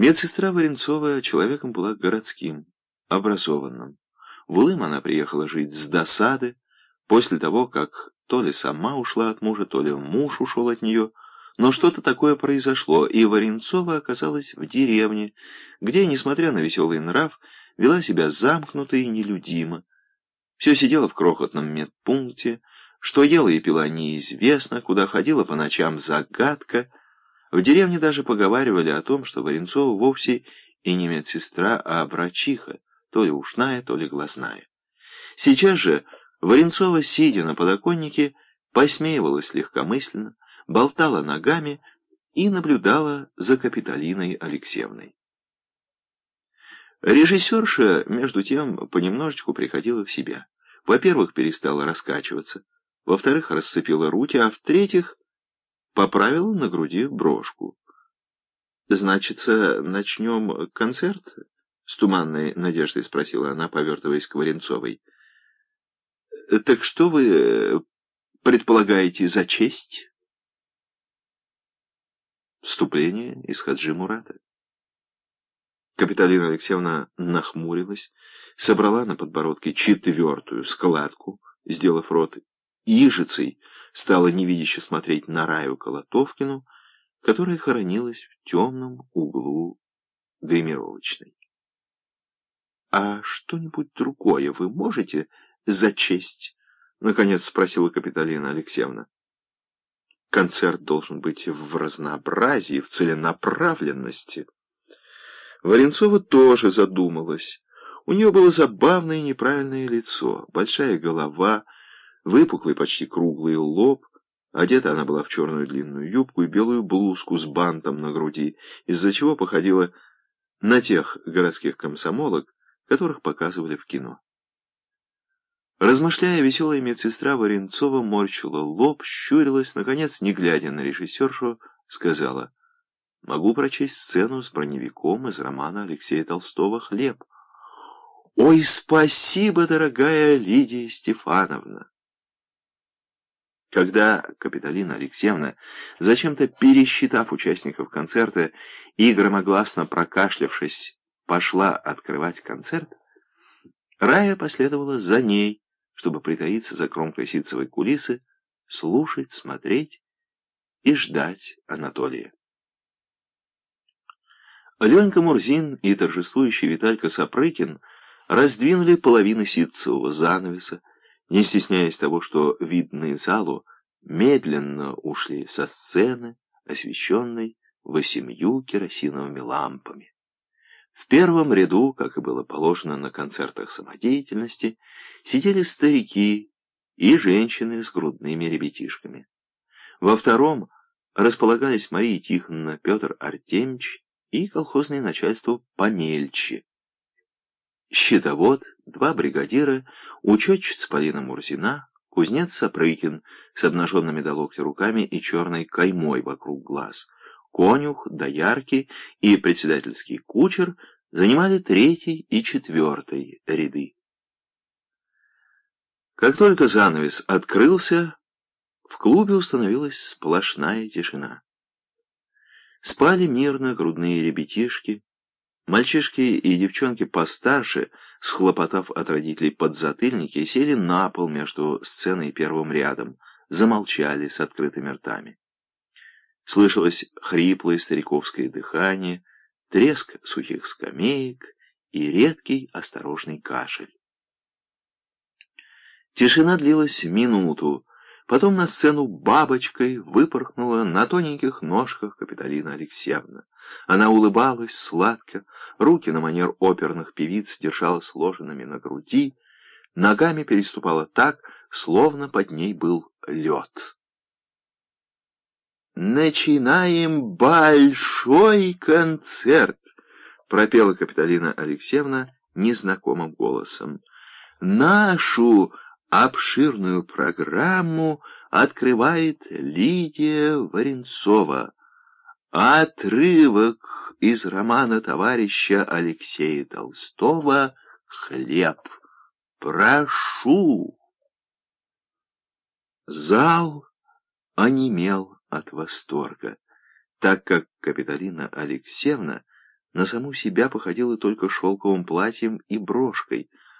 Медсестра Варенцова человеком была городским, образованным. В Улым она приехала жить с досады, после того, как то ли сама ушла от мужа, то ли муж ушел от нее, но что-то такое произошло, и Варенцова оказалась в деревне, где, несмотря на веселый нрав, вела себя замкнуто и нелюдимо. Все сидела в крохотном медпункте, что ела и пила неизвестно, куда ходила по ночам загадка. В деревне даже поговаривали о том, что Варенцова вовсе и не медсестра, а врачиха, то ли ушная, то ли глазная. Сейчас же Варенцова, сидя на подоконнике, посмеивалась легкомысленно, болтала ногами и наблюдала за Капитолиной Алексеевной. Режиссерша, между тем, понемножечку приходила в себя. Во-первых, перестала раскачиваться, во-вторых, расцепила руки, а в-третьих, поправила на груди брошку. «Значится, начнем концерт?» — с туманной надеждой спросила она, повертываясь к Варенцовой. «Так что вы э, предполагаете за честь?» Вступление из Хаджи Мурата. Капиталина Алексеевна нахмурилась, собрала на подбородке четвертую складку, сделав рот ижицей, стала невидяще смотреть на Раю Колотовкину, которая хоронилась в темном углу гримировочной. «А что-нибудь другое вы можете зачесть?» — наконец спросила Капиталина Алексеевна. «Концерт должен быть в разнообразии, в целенаправленности». Варенцова тоже задумалась. У нее было забавное и неправильное лицо, большая голова, выпуклый почти круглый лоб. Одета она была в черную длинную юбку и белую блузку с бантом на груди, из-за чего походила на тех городских комсомолок, которых показывали в кино. Размышляя, веселая медсестра Варенцова морщила лоб, щурилась, наконец, не глядя на режиссершу, сказала — Могу прочесть сцену с броневиком из романа Алексея Толстого «Хлеб». «Ой, спасибо, дорогая Лидия Стефановна!» Когда Капитолина Алексеевна, зачем-то пересчитав участников концерта и громогласно прокашлявшись, пошла открывать концерт, Рая последовала за ней, чтобы притаиться за кромкой ситцевой кулисы, слушать, смотреть и ждать Анатолия. Ленька Мурзин и торжествующий Виталька Сапрыкин раздвинули половины ситцевого занавеса, не стесняясь того, что видные залу, медленно ушли со сцены, освещенной восемью керосиновыми лампами. В первом ряду, как и было положено на концертах самодеятельности, сидели старики и женщины с грудными ребятишками. Во втором располагались Мария Тихоновна, Петр Артемьевич и колхозное начальство помельче. Щитовод, два бригадира, учетчица Полина Мурзина, кузнец Сапрыкин с обнаженными до локтя руками и черной каймой вокруг глаз, конюх, доярки и председательский кучер занимали третий и четвертый ряды. Как только занавес открылся, в клубе установилась сплошная тишина. Спали мирно грудные ребятишки. Мальчишки и девчонки постарше, схлопотав от родителей подзатыльники, сели на пол между сценой и первым рядом, замолчали с открытыми ртами. Слышалось хриплое стариковское дыхание, треск сухих скамеек и редкий осторожный кашель. Тишина длилась минуту, Потом на сцену бабочкой выпорхнула на тоненьких ножках Капитолина Алексеевна. Она улыбалась сладко, руки на манер оперных певиц держала сложенными на груди, ногами переступала так, словно под ней был лед. «Начинаем большой концерт!» — пропела Капитолина Алексеевна незнакомым голосом. «Нашу Обширную программу открывает Лидия Варенцова. Отрывок из романа товарища Алексея Толстого «Хлеб». Прошу. Зал онемел от восторга, так как Капитолина Алексеевна на саму себя походила только шелковым платьем и брошкой —